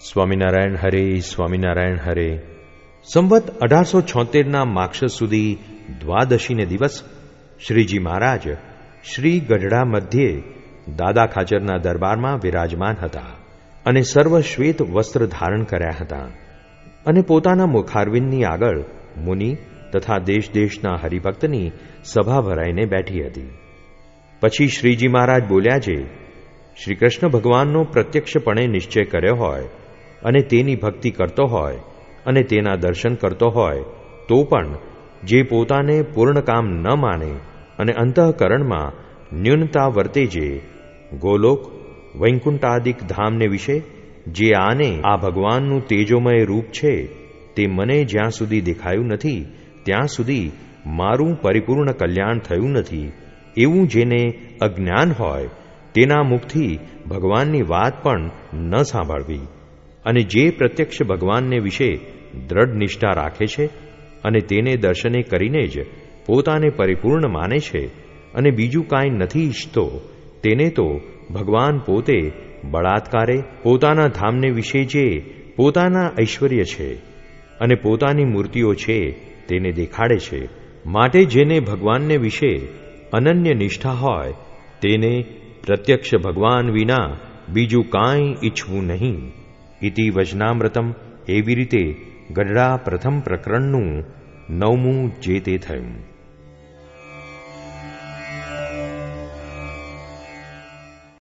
સ્વામિનારાયણ હરે સ્વામિનારાયણ હરે. સંવત અઢારસો છોતેરના માક્ષ સુધી દ્વાદશીને દિવસ શ્રીજી મહારાજ શ્રી ગઢડા મધ્યે દાદા ખાચરના દરબારમાં વિરાજમાન હતા અને સર્વ શ્વેત વસ્ત્ર ધારણ કર્યા હતા અને પોતાના મુખારવિંદની આગળ મુનિ તથા દેશ દેશના હરિભક્તની સભા ભરાઈને બેઠી હતી. પછી શ્રીજી મહારાજ બોલ્યા છે શ્રી કૃષ્ણ ભગવાનનો પ્રત્યક્ષપણે નિશ્ચય કર્યો હોય અને તેની ભક્તિ કરતો હોય અને તેના દર્શન કરતો હોય, તો પણ જે પોતાને પૂર્ણ કામ ન માને અને અંતઃકરણમાં ન્યૂનતા વર્તે જે, ગોલોક વૈકુંઠાદિક ધામને વિશે, જે આને આ ભગવાનનું તેજોમય રૂપ છે, તે મને જ્યાં સુધી દેખાયું નથી, ત્યાં સુધી મારું પરિપૂર્ણ કલ્યાણ થયું નથી. એવું જેને અજ્ઞાન હોય, તેના મુખથી ભગવાનની વાત પણ ન સાંભળવી. અને જે પ્રત્યક્ષ ભગવાનને વિશે દ્રઢ નિષ્ઠા રાખે છે અને તેને દર્શને કરીને જ પોતાને પરિપૂર્ણ માને છે અને બીજું કાંઈ નથી ઈચ્છતો, તેને તો ભગવાન પોતે બળાત્કારે પોતાના ધામને વિશે જે પોતાના ઐશ્વર્ય છે અને પોતાની મૂર્તિઓ છે તેને દેખાડે છે. માટે જેને ભગવાનને વિશે અનન્ય નિષ્ઠા હોય, તેને પ્રત્યક્ષ ભગવાન વિના બીજું કાંઈ ઈચ્છવું નહીં. ઇતિ વચનામૃતમ એવી રીતે ગઢડા પ્રથમ પ્રકરણનું નવમું જે તે થયું